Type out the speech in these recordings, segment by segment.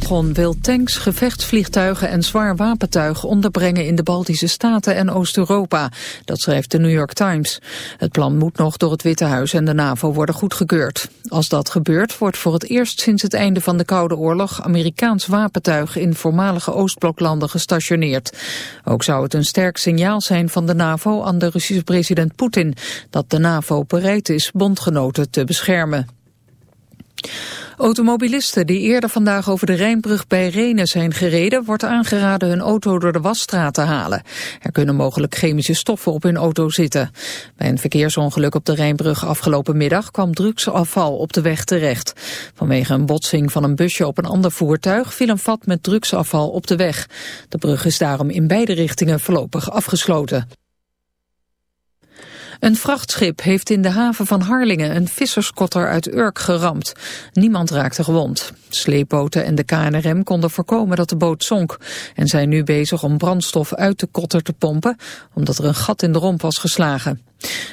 Gon wil tanks, gevechtsvliegtuigen en zwaar wapentuig onderbrengen in de Baltische Staten en Oost-Europa. Dat schrijft de New York Times. Het plan moet nog door het Witte Huis en de NAVO worden goedgekeurd. Als dat gebeurt, wordt voor het eerst sinds het einde van de Koude Oorlog Amerikaans wapentuig in voormalige Oostbloklanden gestationeerd. Ook zou het een sterk signaal zijn van de NAVO aan de Russische president Poetin dat de NAVO bereid is bondgenoten te beschermen. Automobilisten die eerder vandaag over de Rijnbrug bij Renen zijn gereden... wordt aangeraden hun auto door de wasstraat te halen. Er kunnen mogelijk chemische stoffen op hun auto zitten. Bij een verkeersongeluk op de Rijnbrug afgelopen middag... kwam drugsafval op de weg terecht. Vanwege een botsing van een busje op een ander voertuig... viel een vat met drugsafval op de weg. De brug is daarom in beide richtingen voorlopig afgesloten. Een vrachtschip heeft in de haven van Harlingen een visserskotter uit Urk geramd. Niemand raakte gewond. Sleepboten en de KNRM konden voorkomen dat de boot zonk... en zijn nu bezig om brandstof uit de kotter te pompen... omdat er een gat in de romp was geslagen.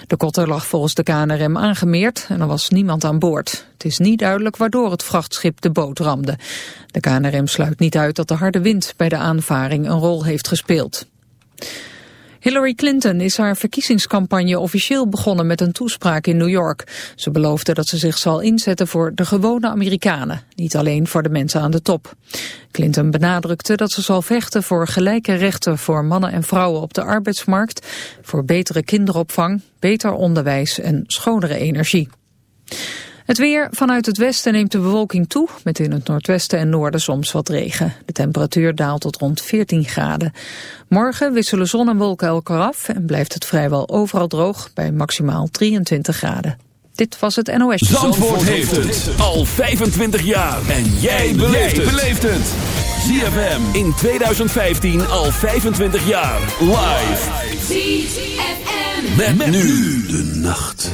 De kotter lag volgens de KNRM aangemeerd en er was niemand aan boord. Het is niet duidelijk waardoor het vrachtschip de boot ramde. De KNRM sluit niet uit dat de harde wind bij de aanvaring een rol heeft gespeeld. Hillary Clinton is haar verkiezingscampagne officieel begonnen met een toespraak in New York. Ze beloofde dat ze zich zal inzetten voor de gewone Amerikanen, niet alleen voor de mensen aan de top. Clinton benadrukte dat ze zal vechten voor gelijke rechten voor mannen en vrouwen op de arbeidsmarkt, voor betere kinderopvang, beter onderwijs en schonere energie. Het weer vanuit het westen neemt de bewolking toe, met in het noordwesten en noorden soms wat regen. De temperatuur daalt tot rond 14 graden. Morgen wisselen zon en wolken elkaar af en blijft het vrijwel overal droog bij maximaal 23 graden. Dit was het NOS. Zandvoort, Zandvoort heeft het al 25 jaar. En jij beleeft het. ZFM in 2015 al 25 jaar. Live. ZFM. met nu de nacht.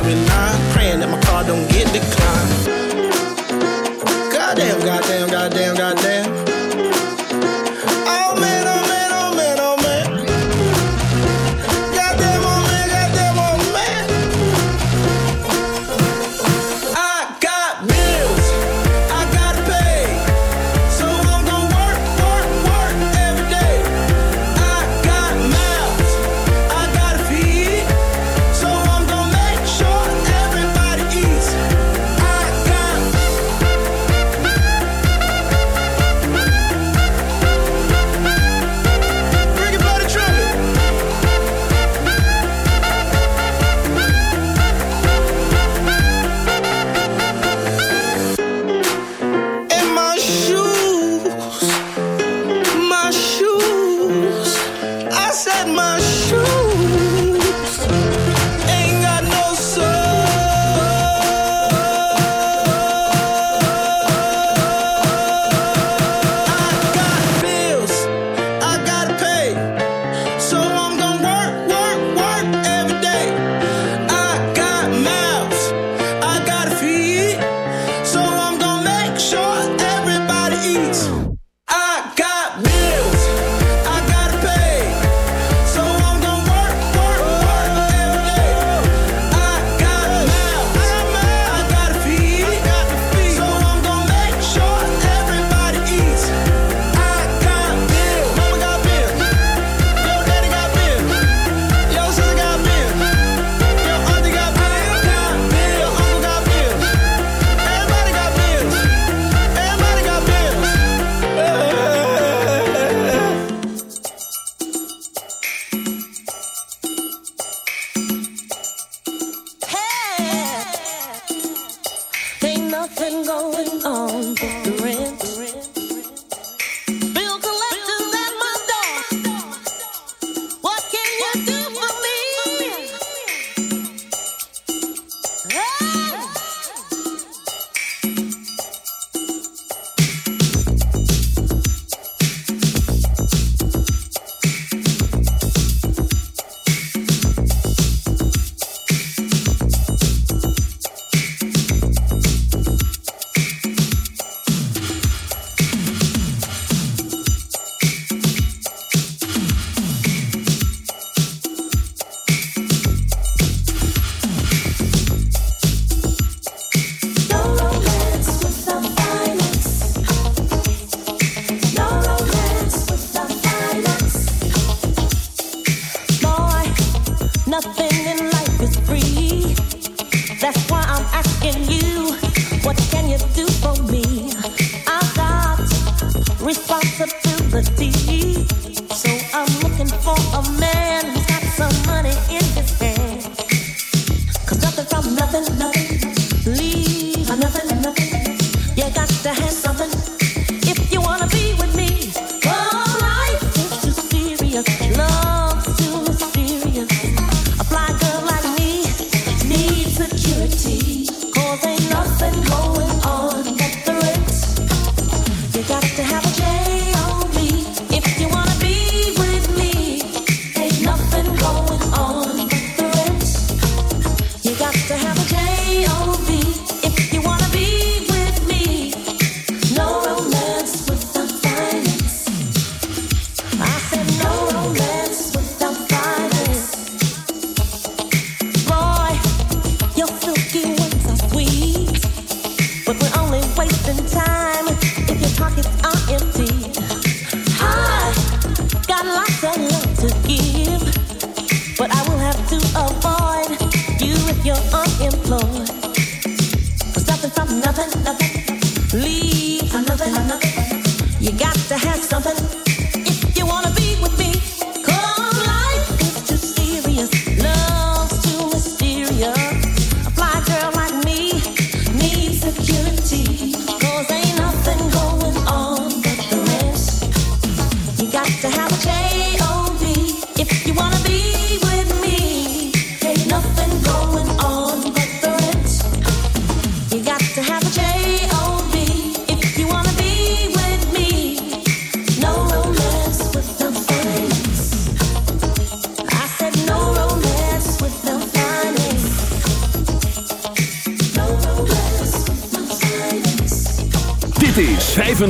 Lady in the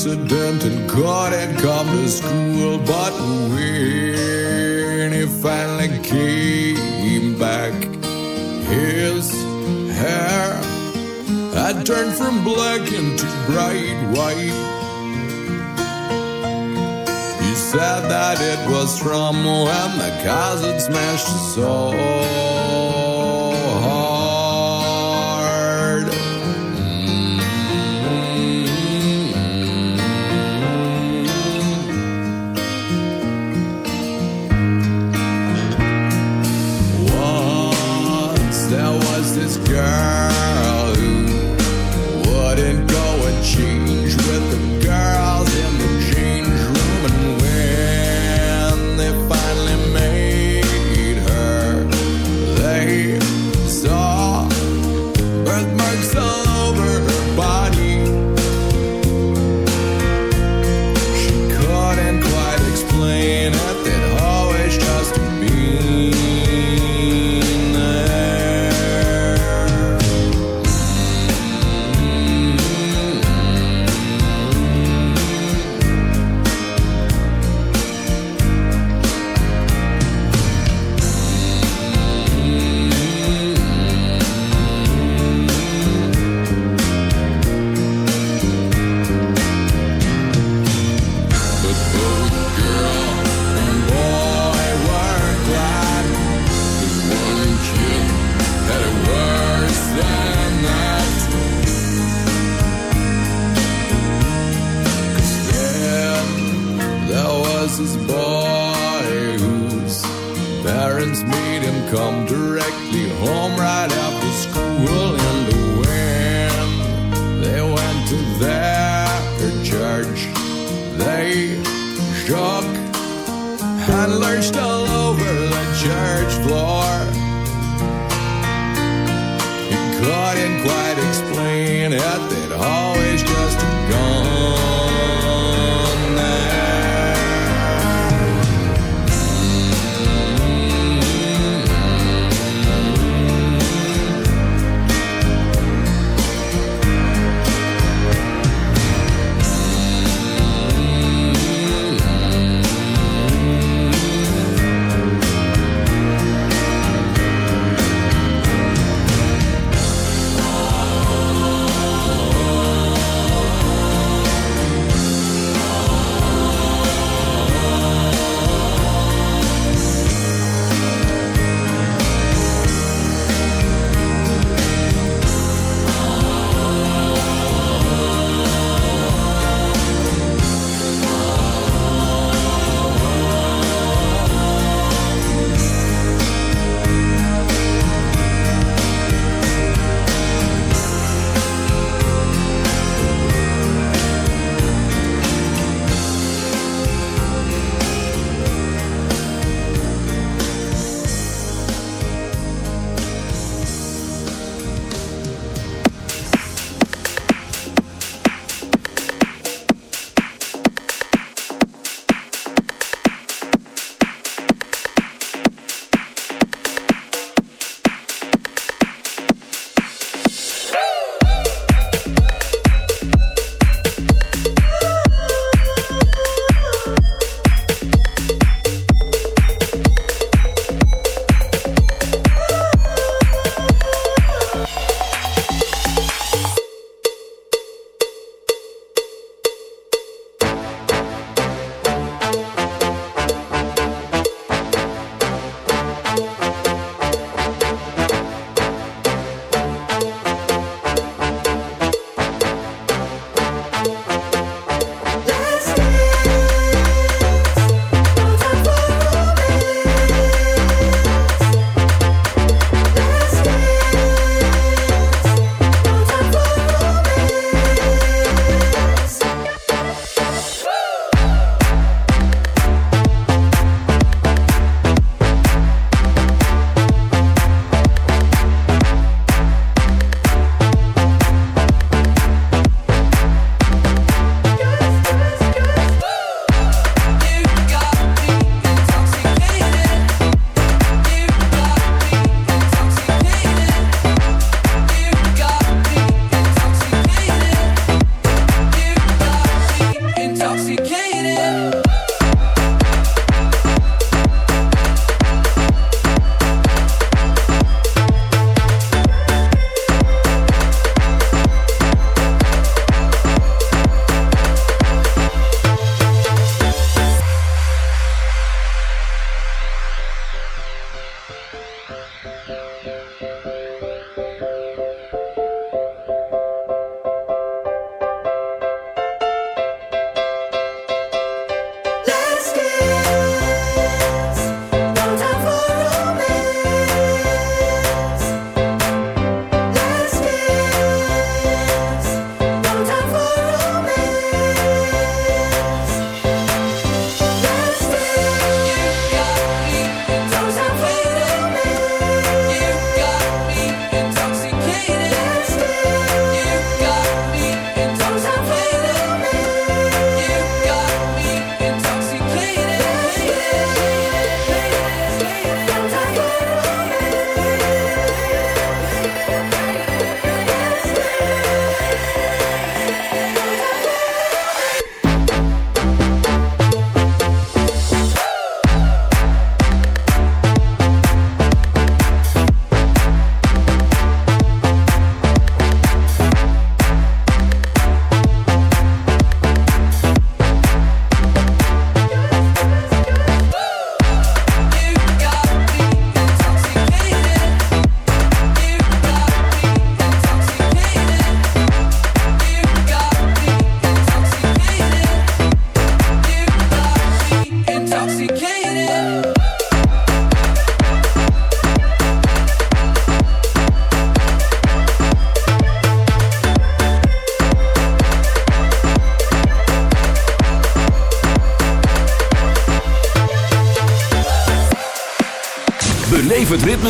Accident and God had come to school. But when he finally came back, his hair had turned from black into bright white. He said that it was from when the cars had smashed his soul.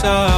saw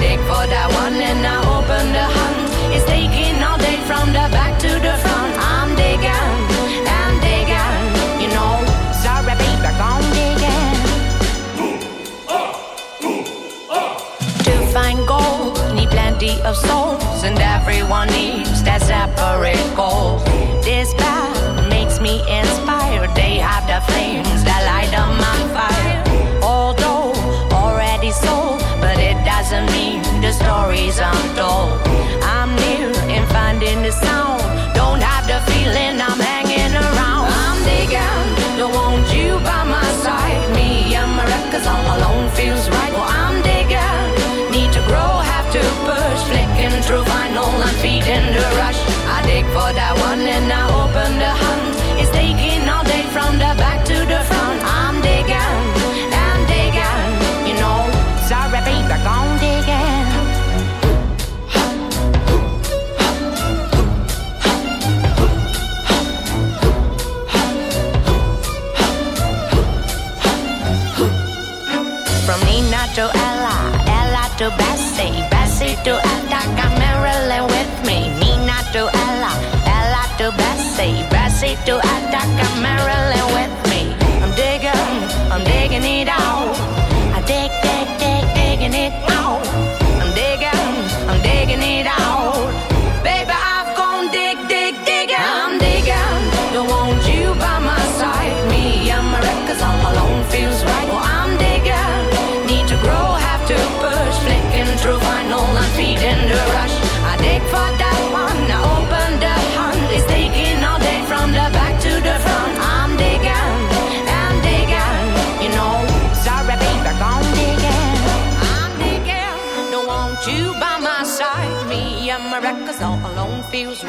Dig for that one and I open the hunt. It's taking all day from the back to the front. I'm digging, I'm digging, you know. Sorry, baby, I'm digging. To find gold, need plenty of souls, and everyone needs that separate goal. This path makes me inspired. They have the flames that light up my fire. To Bessie, Bessie to Attica, Marilyn with me. I'm digging, I'm digging it out. I dig, dig, dig, digging it out. I'm digging, I'm digging it out.